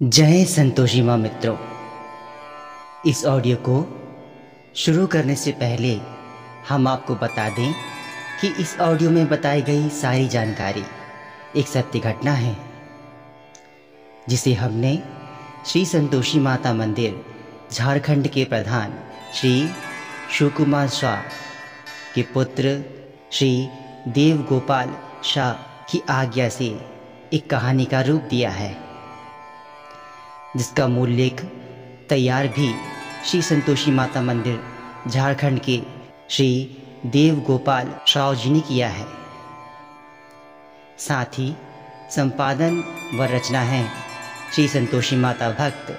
जय संतोषी माँ मित्रों। इस ऑडियो को शुरू करने से पहले हम आपको बता दें कि इस ऑडियो में बताई गई सारी जानकारी एक सत्य घटना है, जिसे हमने श्री संतोषी माता मंदिर, झारखंड के प्रधान श्री शिवकुमार शाह के पुत्र श्री देव गोपाल शाह की आज्ञा से एक कहानी का रूप दिया है। जिसका मूल लेख तैयार भी श्री संतोषी माता मंदिर, झारखंड के श्री देव गोपाल राव जी ने किया है। साथ ही संपादन व रचना है श्री संतोषी माता भक्त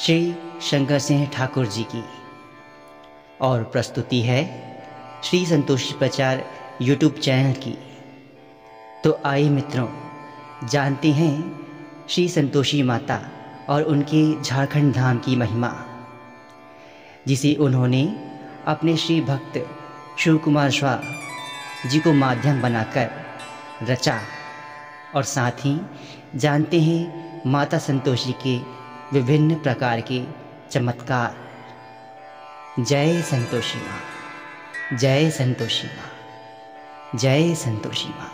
श्री शंकर सिंह ठाकुर जी की। और प्रस्तुति है श्री संतोषी प्रचार यूट्यूब चैनल की। तो आइए मित्रों, जानते हैं श्री संतोषी माता और उनके झारखंड धाम की महिमा, जिसे उन्होंने अपने श्री भक्त शिव कुमार शाह जी को माध्यम बनाकर रचा। और साथ ही जानते हैं माता संतोषी के विभिन्न प्रकार के चमत्कार। जय संतोषी माँ, जय संतोषी माँ, जय संतोषी माँ।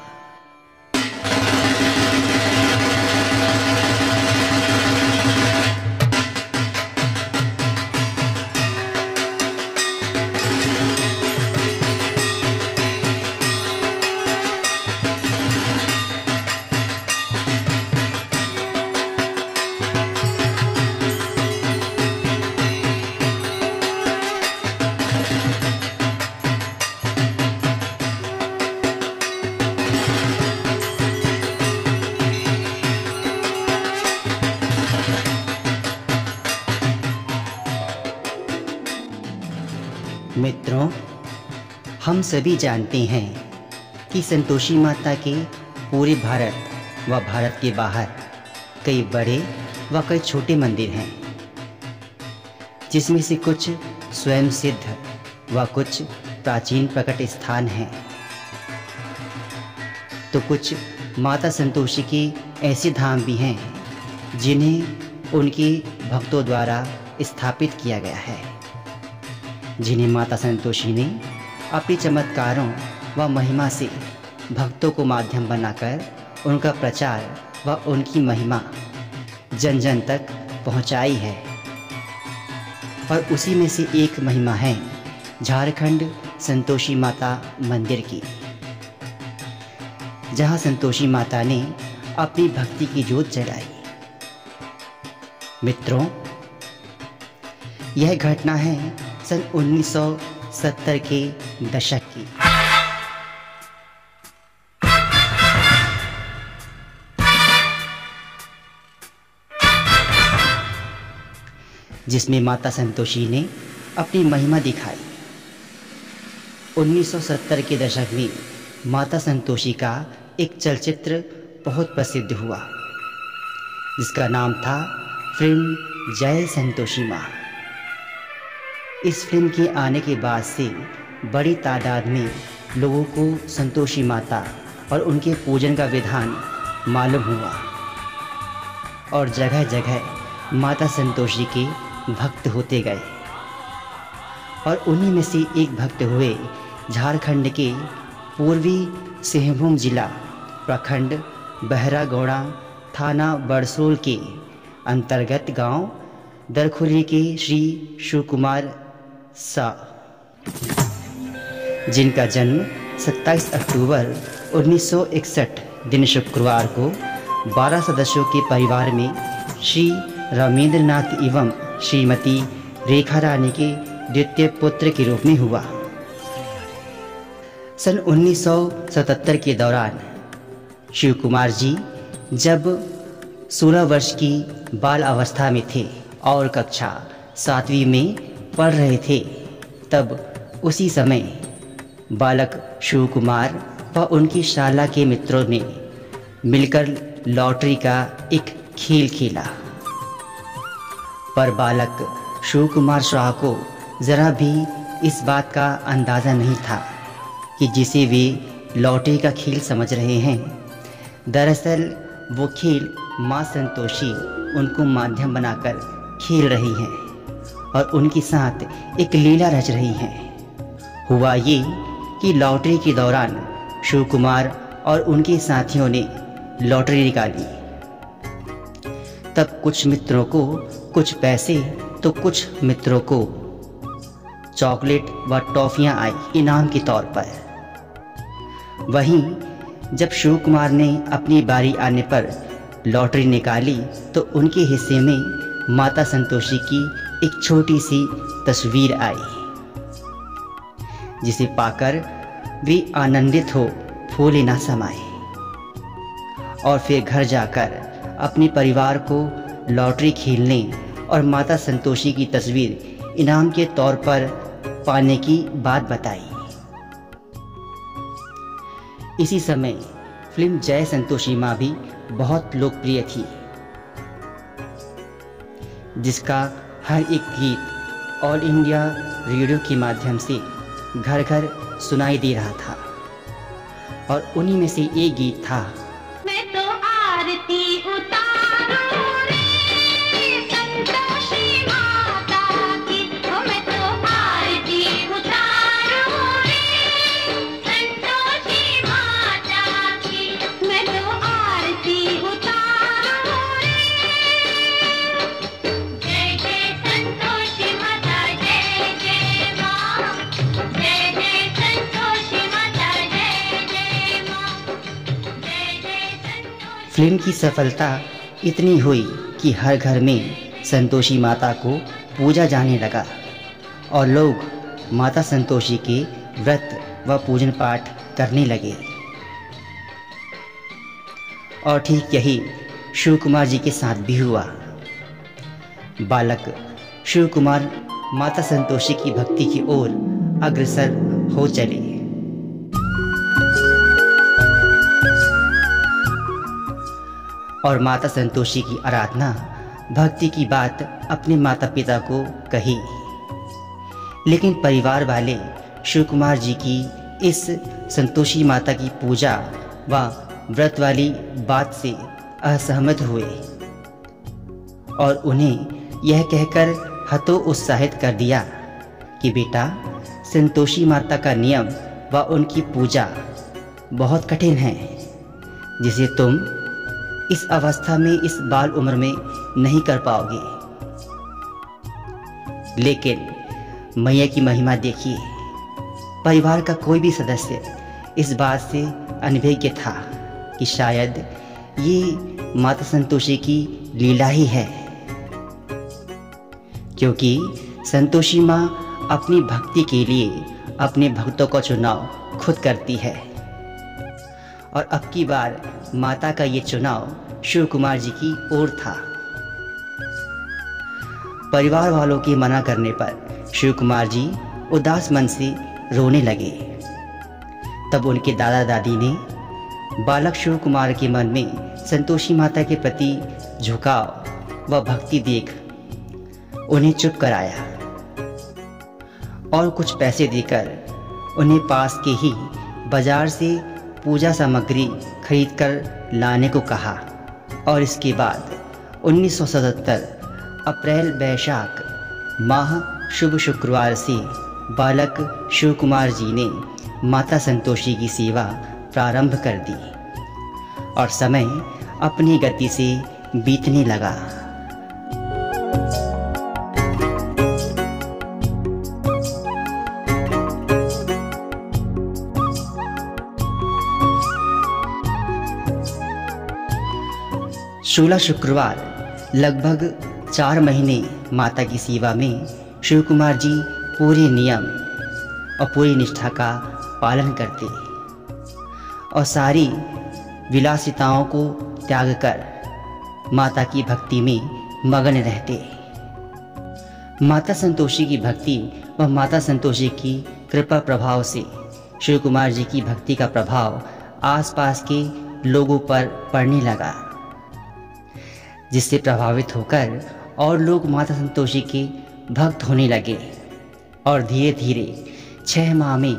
हम सभी जानते हैं कि संतोषी माता के पूरे भारत व भारत के बाहर कई बड़े व कई छोटे मंदिर हैं, जिसमें से कुछ स्वयं सिद्ध व कुछ प्राचीन प्रकट स्थान हैं। तो कुछ माता संतोषी के ऐसे धाम भी हैं, जिन्हें उनके भक्तों द्वारा स्थापित किया गया है, जिन्हें माता संतोषी ने अपने चमत्कारों व महिमा से भक्तों को माध्यम बनाकर उनका प्रचार व उनकी महिमा जन जन तक पहुंचाई है। और उसी में से एक महिमा है झारखंड संतोषी माता मंदिर की, जहाँ संतोषी माता ने अपनी भक्ति की जोत जलाई। मित्रों, यह घटना है सन 1970 के दशक की। जिसमें माता संतोषी ने अपनी महिमा दिखाई। 1970 के दशक में माता संतोषी का एक चलचित्र बहुत प्रसिद्ध हुआ, जिसका नाम था फ़िल्म जय संतोषी माँ। इस फ़िल्म के आने के बाद से बड़ी तादाद में लोगों को संतोषी माता और उनके पूजन का विधान मालूम हुआ और जगह जगह माता संतोषी के भक्त होते गए। और उन्हीं में से एक भक्त हुए झारखंड के पूर्वी सिंहभूम जिला प्रखंड बहरागौड़ा थाना बरसोल के अंतर्गत गाँव दरखुली के श्री शिव कुमार सा। जिनका जन्म 27 अक्टूबर 1961 दिन शुक्रवार को 12 सदस्यों के परिवार में श्री रामेंद्र नाथ एवं श्रीमती रेखा रानी के द्वितीय पुत्र के रूप में हुआ। सन 1977 के दौरान शिव कुमार जी जब 16 वर्ष की बाल अवस्था में थे और कक्षा सातवीं में पढ़ रहे थे, तब उसी समय बालक शिव कुमार व उनकी शाला के मित्रों ने मिलकर लॉटरी का एक खेल खेला। पर बालक शिव कुमार शाह को ज़रा भी इस बात का अंदाज़ा नहीं था कि जिसे वे लॉटरी का खेल समझ रहे हैं। दरअसल वो खेल माँ संतोषी उनको माध्यम बनाकर खेल रही हैं। और उनके साथ एक लीला रच रही हैं। हुआ ये कि लॉटरी के दौरान शिव कुमार और उनके साथियों ने लॉटरी निकाली। तब कुछ मित्रों को कुछ पैसे तो कुछ मित्रों को चॉकलेट व टॉफियाँ आई इनाम के तौर पर। वहीं जब शिव कुमार ने अपनी बारी आने पर लॉटरी निकाली तो उनके हिस्से में माता संतोषी की एक छोटी सी तस्वीर आई, जिसे पाकर वे आनंदित हो फूले ना समाए और फिर घर जाकर अपने परिवार को लॉटरी खेलने और माता संतोषी की तस्वीर इनाम के तौर पर पाने की बात बताई। इसी समय फ़िल्म जय संतोषी माँ भी बहुत लोकप्रिय थी, जिसका हर एक गीत ऑल इंडिया रेडियो के माध्यम से घर घर सुनाई दे रहा था। और उन्हीं में से एक गीत था फ़िल्म की सफलता इतनी हुई कि हर घर में संतोषी माता को पूजा जाने लगा और लोग माता संतोषी के व्रत व पूजन पाठ करने लगे। और ठीक यही शिव कुमार जी के साथ भी हुआ। बालक शिव कुमार माता संतोषी की भक्ति की ओर अग्रसर हो चले। और माता संतोषी की आराधना, भक्ति की बात अपने माता पिता को कही। लेकिन परिवार वाले शिव कुमार जी की इस संतोषी माता की पूजा व व्रत वाली बात से असहमत हुए और उन्हें यह कहकर हतो उत्साहित कर दिया कि बेटा, संतोषी माता का नियम व उनकी पूजा बहुत कठिन है, जिसे तुम इस अवस्था में इस बाल उम्र में नहीं कर पाओगे। लेकिन मैया की महिमा देखिए, परिवार का कोई भी सदस्य इस बात से अनभिज्ञ था कि शायद ये माता संतोषी की लीला ही है। क्योंकि संतोषी माँ अपनी भक्ति के लिए अपने भक्तों का चुनाव खुद करती है। और अब की बार माता का ये चुनाव शिव कुमार जी की ओर था। परिवार वालों के मना करने पर शिव कुमार जी उदास मन से रोने लगे। तब उनके दादा दादी ने बालक शिव कुमार के मन में संतोषी माता के प्रति झुकाव व भक्ति देख उन्हें चुप कराया और कुछ पैसे देकर उन्हें पास के ही बाज़ार से पूजा सामग्री खरीद कर लाने को कहा और इसके बाद 1977 अप्रैल बैशाख माह शुभ शुक्रवार से बालक शिव कुमार जी ने माता संतोषी की सेवा प्रारंभ कर दी और समय अपनी गति से बीतने लगा। सोलह शुक्रवार, लगभग चार महीने माता की सेवा में शिव कुमार जी पूरे नियम और पूरी निष्ठा का पालन करते और सारी विलासिताओं को त्याग कर माता की भक्ति में मगन रहते माता संतोषी की भक्ति व माता संतोषी की कृपा प्रभाव से शिव कुमार जी की भक्ति का प्रभाव आसपास के लोगों पर पड़ने लगा। जिससे प्रभावित होकर और लोग माता संतोषी के भक्त होने लगे और धीरे धीरे छह माह में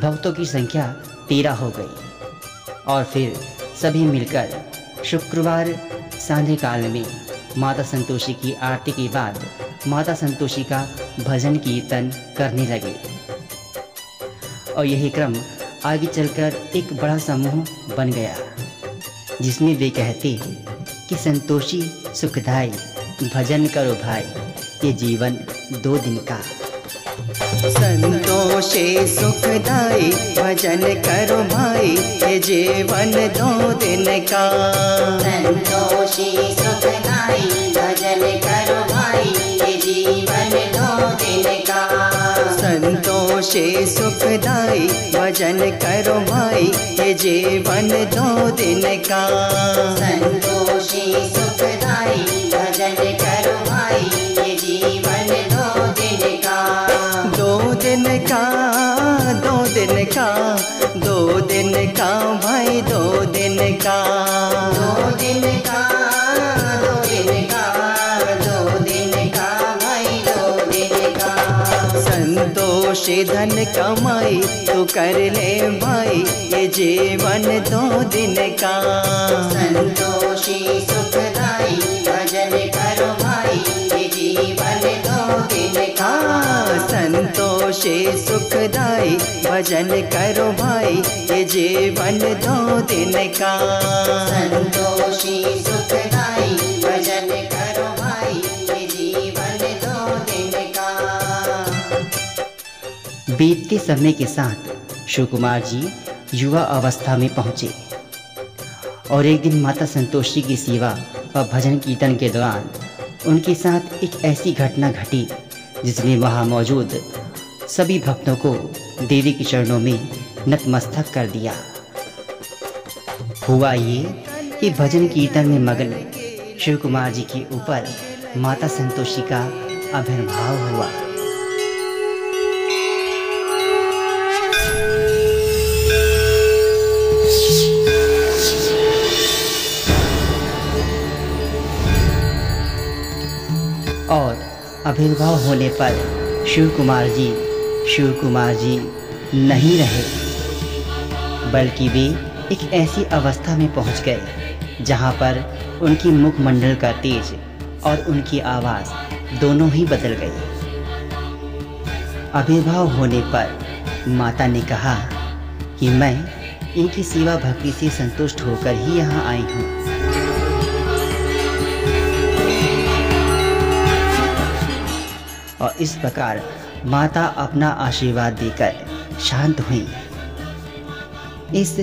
भक्तों की संख्या तेरह हो गई और फिर सभी मिलकर शुक्रवार सांझे काल में माता संतोषी की आरती के बाद माता संतोषी का भजन कीर्तन करने लगे। और यही क्रम आगे चलकर एक बड़ा समूह बन गया, जिसमें वे कहते कि संतोषी सुखदाई भजन करो भाई ये जीवन दो दिन का। संतोषे सुखदाई भजन करो भाई ये जीवन दो दिन का। संतोषी सुखदाई संतोषे सुखदाई भजन करो भाई ये जीवन दो दिन का। संतोषी सुखदाई भजन करो भाई ये जीवन दो दिन का। दो दिन का दो दिन का दो दिन का भाई दो दिन का। दो दिन का संतोष धन कमाई तू कर ले भाई ये जीवन दो दिन का। संतोषी सुखदाई भजन करो भाई ये जीवन दो दिन का। संतोषे सुखदाई भजन करो भाई ये जीवन दो दिन का। संतोषी सुखदाई बीतते समय के साथ शिव कुमार जी युवा अवस्था में पहुँचे। और एक दिन माता संतोषी की सेवा व भजन कीर्तन के दौरान उनके साथ एक ऐसी घटना घटी जिसने वहाँ मौजूद सभी भक्तों को देवी के चरणों में नतमस्तक कर दिया। हुआ ये कि भजन कीर्तन में मगन शिव कुमार जी के ऊपर माता संतोषी का आविर्भाव हुआ। और आविर्भाव होने पर शिव कुमार जी शिव कुमार जी नहीं रहे। बल्कि वे एक ऐसी अवस्था में पहुँच गए, जहाँ पर उनकी मुखमंडल का तेज और उनकी आवाज़ दोनों ही बदल गई। आविर्भाव होने पर माता ने कहा कि मैं इनकी सेवा भक्ति से संतुष्ट होकर ही यहाँ आई हूँ। और इस प्रकार माता अपना आशीर्वाद देकर शांत हुई। इस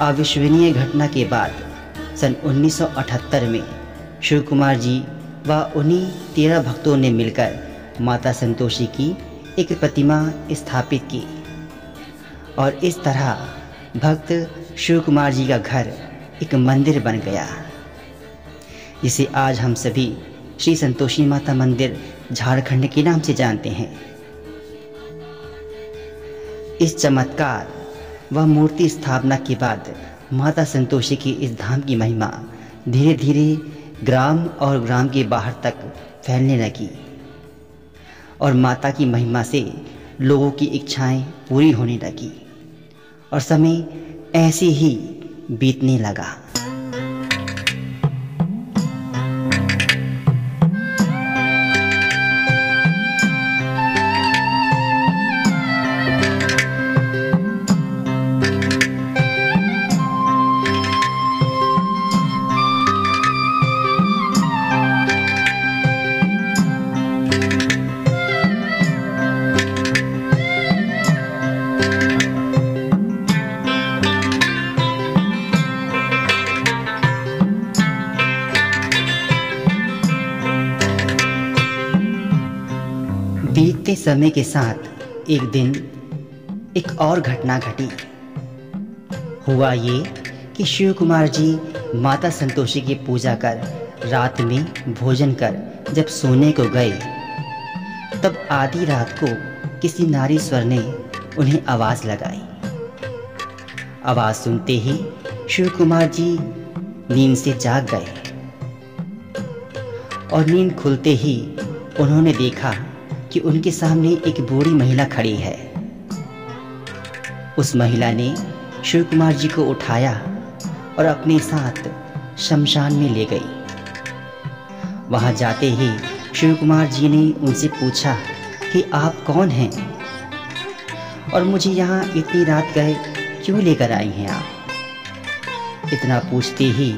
अविश्वसनीय घटना के बाद सन 1978 में शिव कुमार जी व उन्हीं तेरह भक्तों ने मिलकर माता संतोषी की एक प्रतिमा स्थापित की और इस तरह भक्त शिव कुमार जी का घर एक मंदिर बन गया। जिसे आज हम सभी श्री संतोषी माता मंदिर झारखंड के नाम से जानते हैं। इस चमत्कार व मूर्ति स्थापना के बाद माता संतोषी की इस धाम की महिमा धीरे धीरे ग्राम और ग्राम के बाहर तक फैलने लगी और माता की महिमा से लोगों की इच्छाएँ पूरी होने लगी और समय ऐसे ही बीतने लगा। समय के साथ एक दिन एक और घटना घटी। हुआ ये कि शिव कुमार जी माता संतोषी की पूजा कर रात में भोजन कर जब सोने को गए, तब आधी रात को किसी नारी स्वर ने उन्हें आवाज़ लगाई। आवाज़ सुनते ही शिव कुमार जी नींद से जाग गए और नींद खुलते ही उन्होंने देखा कि उनके सामने एक बूढ़ी महिला खड़ी है। उस महिला ने शिव कुमार जी को उठाया और अपने साथ शमशान में ले गई। वहाँ जाते ही शिव कुमार जी ने उनसे पूछा कि आप कौन हैं? और मुझे यहाँ इतनी रात गए क्यों लेकर आई हैं आप? इतना पूछते ही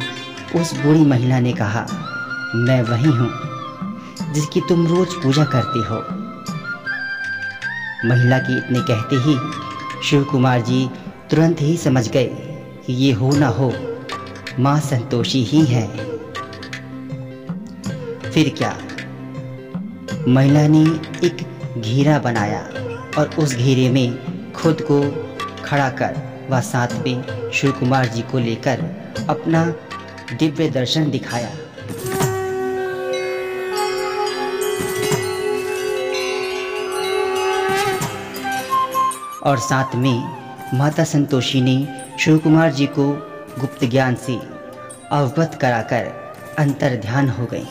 उस बूढ़ी महिला ने कहा, मैं वही हूँ, जिसकी तुम रोज पूजा करते हो। महिला की इतने कहते ही शिव कुमार जी तुरंत ही समझ गए कि ये हो ना हो, माँ संतोषी ही है। फिर क्या? महिला ने एक घेरा बनाया और उस घेरे में खुद को खड़ा कर वह साथ में शिव कुमार जी को लेकर अपना दिव्य दर्शन दिखाया। और साथ में माता संतोषी ने शिव कुमार जी को गुप्त ज्ञान से अवगत कराकर अंतर ध्यान हो गई।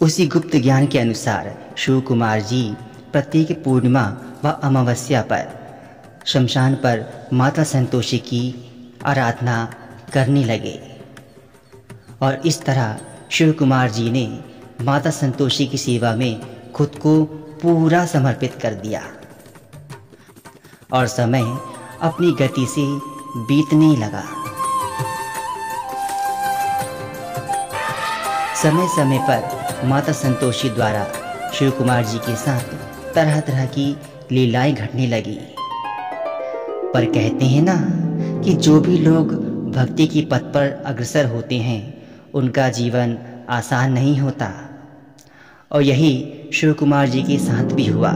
उसी गुप्त ज्ञान के अनुसार शिव कुमार जी प्रत्येक पूर्णिमा व अमावस्या पर शमशान पर माता संतोषी की आराधना करने लगे। और इस तरह शिव कुमार जी ने माता संतोषी की सेवा में खुद को पूरा समर्पित कर दिया। और समय अपनी गति से बीतने लगा। समय समय पर माता संतोषी द्वारा शिव कुमार जी के साथ तरह तरह की लीलाएँ घटने लगी। पर कहते हैं ना कि जो भी लोग भक्ति की पथ पर अग्रसर होते हैं, उनका जीवन आसान नहीं होता। और यही शिव कुमार जी के साथ भी हुआ।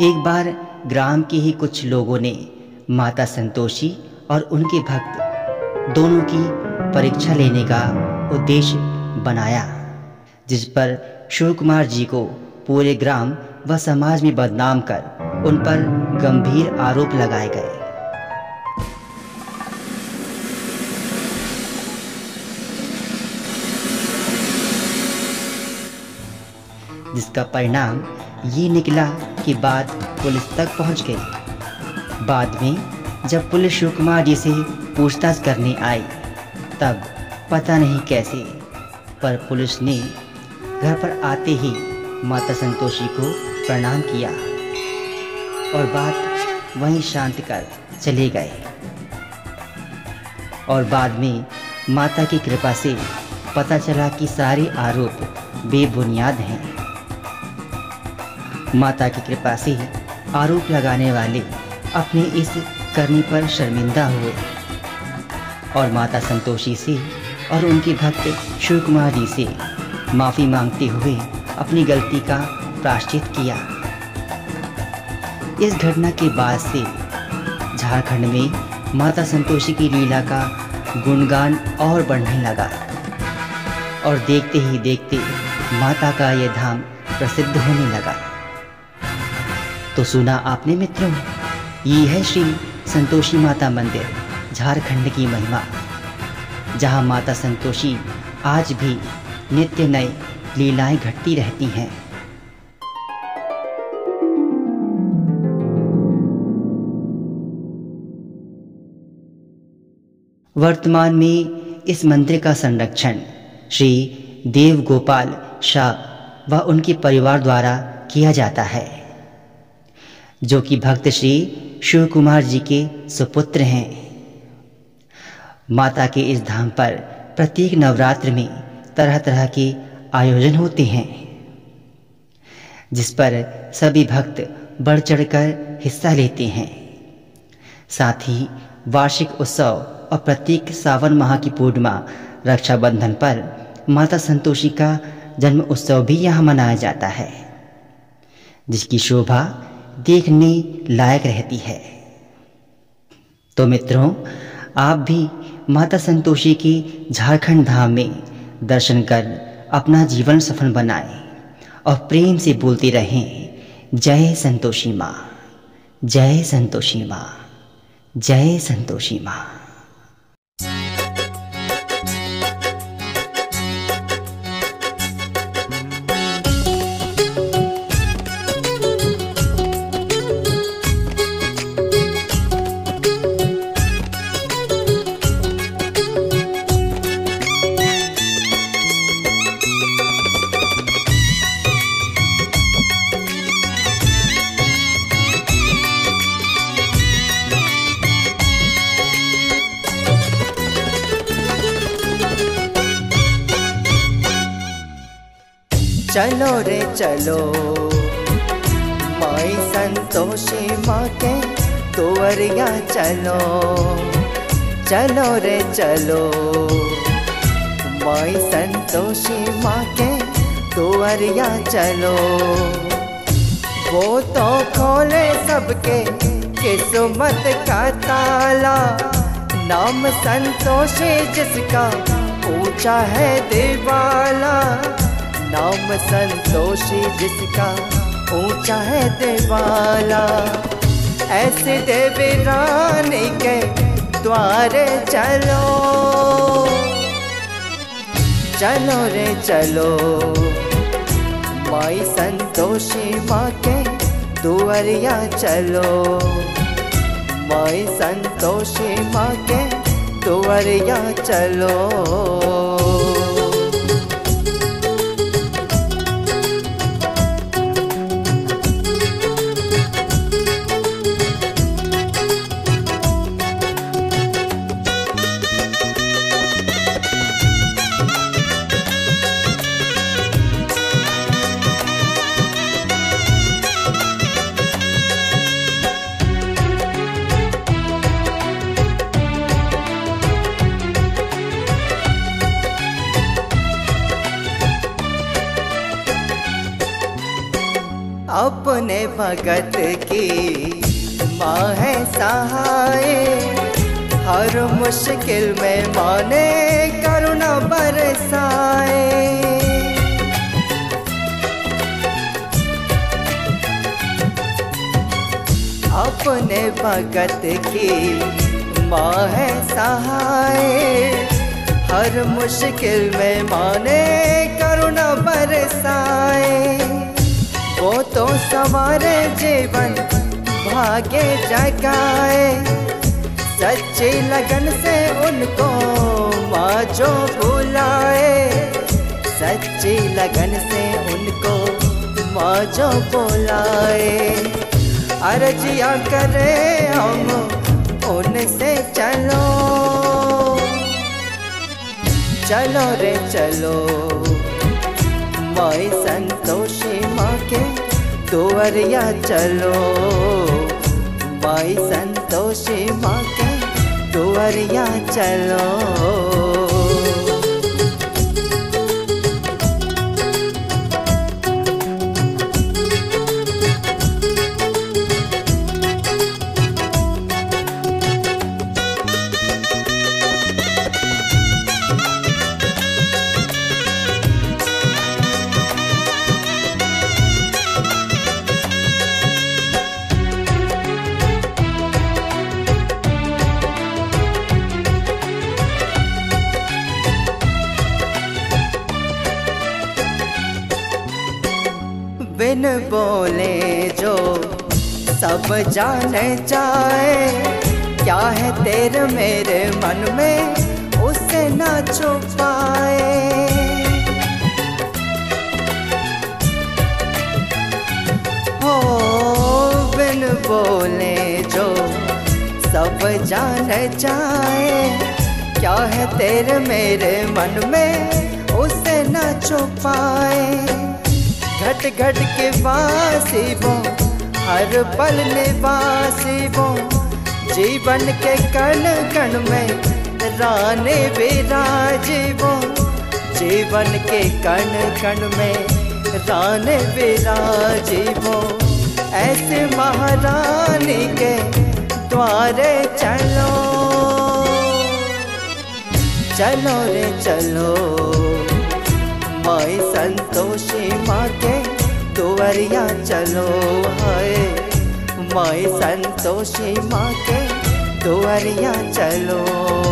एक बार ग्राम के ही कुछ लोगों ने माता संतोषी और उनके भक्त दोनों की परीक्षा लेने का उद्देश्य बनाया, जिस पर शिव कुमार जी को पूरे ग्राम व समाज में बदनाम कर उन पर गंभीर आरोप लगाए गए। जिसका परिणाम ये निकला कि बात पुलिस तक पहुँच गई। बाद में जब पुलिस शिव कुमार जी से पूछताछ करने आई, तब पता नहीं कैसे, पर पुलिस ने घर पर आते ही माता संतोषी को प्रणाम किया और बात वहीं शांत कर चले गए। और बाद में माता की कृपा से पता चला कि सारे आरोप बेबुनियाद हैं। माता की कृपा से आरोप लगाने वाले अपने इस करने पर शर्मिंदा हुए। और माता संतोषी से और उनके भक्त शिव कुमार जी से माफ़ी मांगते हुए अपनी गलती का प्राश्चित किया। इस घटना के बाद से झारखंड में माता संतोषी की लीला का गुणगान और बढ़ने लगा। और देखते ही देखते माता का यह धाम प्रसिद्ध होने लगा। तो सुना आपने मित्रों, ये है श्री संतोषी माता मंदिर, झारखंड की महिमा, जहाँ माता संतोषी आज भी नित्य नए लीलाएँ घटती रहती हैं। वर्तमान में इस मंदिर का संरक्षण श्री देव गोपाल शाह व उनके परिवार द्वारा किया जाता है। जो कि भक्त श्री शिव कुमार जी के सुपुत्र हैं। माता के इस धाम पर प्रत्येक नवरात्र में तरह तरह के आयोजन होते हैं, जिस पर सभी भक्त बढ़ चढ़कर हिस्सा लेते हैं। साथ ही वार्षिक उत्सव और प्रत्येक सावन माह की पूर्णिमा, रक्षाबंधन पर माता संतोषी का जन्म उत्सव भी यहाँ मनाया जाता है, जिसकी शोभा देखने लायक रहती है। तो मित्रों, आप भी माता संतोषी के झारखंड धाम में दर्शन कर अपना जीवन सफल बनाएँ और प्रेम से बोलते रहें, जय संतोषी माँ, जय संतोषी माँ, जय संतोषी माँ। चलो। माई संतोषी माँ के तुवरिया चलो। चलो रे चलो। माई संतोषी माँ के तुवरिया चलो। वो तो खोले सबके, किस्मत का ताला। नाम संतोषी जिसका ऊँचा है दिवाला। नाम संतोषी जिसका ऊँचा है दिवाला। ऐसे देवी रानी के द्वारे चलो। चलो रे चलो। माई संतोषी माँ के दुआरिया चलो। माई संतोषी माँ के दुआरिया चलो। भगत की माँ है सहाय। हर मुश्किल में माने करुणा बरसाए। अपने भगत की माँ है सहाय। हर मुश्किल में माने करुणा बरसाए। वो तो सवारे जीवन भागे जगाए। सच्ची लगन से उनको माँ जो बुलाए। सच्ची लगन से उनको माँ जो बुलाए। अर्जिया करे हम उनसे चलो। चलो रे चलो। माई संतोषी माँ के दुआरिया चलो। भाई संतोषी माँ के दुआरिया चलो। जाने जाए क्या है तेरे मेरे मन में? उसे ना छुपाए। हो, बिन बोले जो सब जाने जाए क्या है तेरे मेरे मन में? उसे ना छुपाए। घट घट के वासी वो हर पल निवासी वो जीवन के कण कण में राने विराजी वो जीवन के कण कण में राने विराजी वो ऐसे महारानी के द्वारे चलो चलो रे चलो माई संतोषी माँ के दुआरिया चलो है मैं संतोषी माँ के दुवरिया चलो।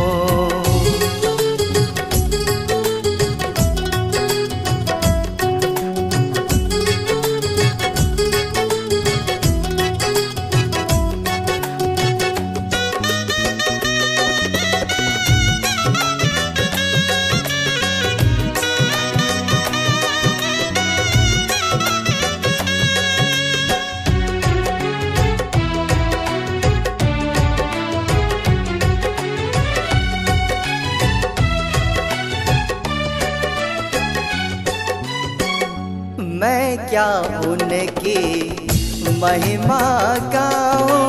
महिमा गाऊं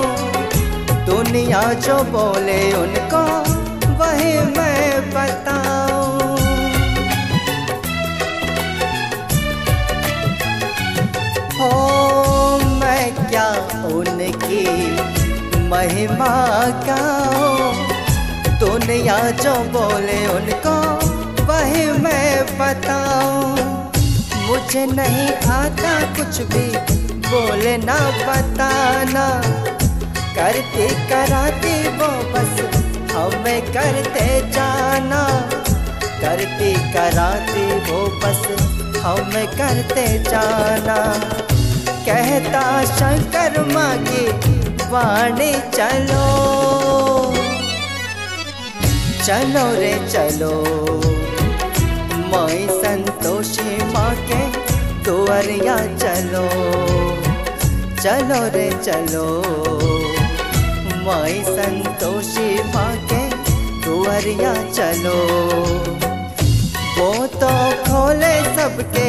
दुनिया जो बोले उनको, वही मैं बताऊँ। हो मैं क्या उनकी महिमा गाऊं दुनिया जो बोले उनको, वही मैं बताऊँ। मुझे नहीं आता कुछ भी बोलना बताना। करती कराती वो बस हमें करते जाना। करती कराती वो बस हमें करते जाना। कहता शंकर माँ की वाणी चलो। चलो रे चलो। माई संतोषी माँ के दुआरिया चलो। चलो रे चलो। माई संतोषी माँ के दुआरिया चलो। वो तो खोले सबके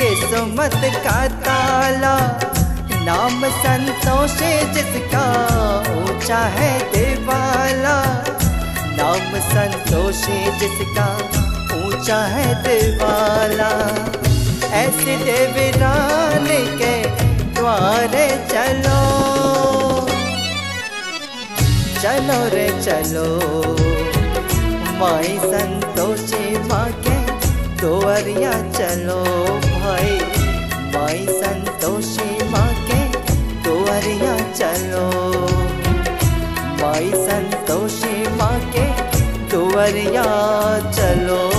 किस्मत का ताला नाम संतोषी जिसका ऊँचा है दिवाला। नाम संतोषी जिसका ऊँचा है दिवाला। ऐसे देवरान के द्वारे चलो। चलो रे चलो। माई संतोषी माँ के चलो भाई। माई संतोषी माँ के चलो। माई संतोषी माँ के दुआरिया चलो।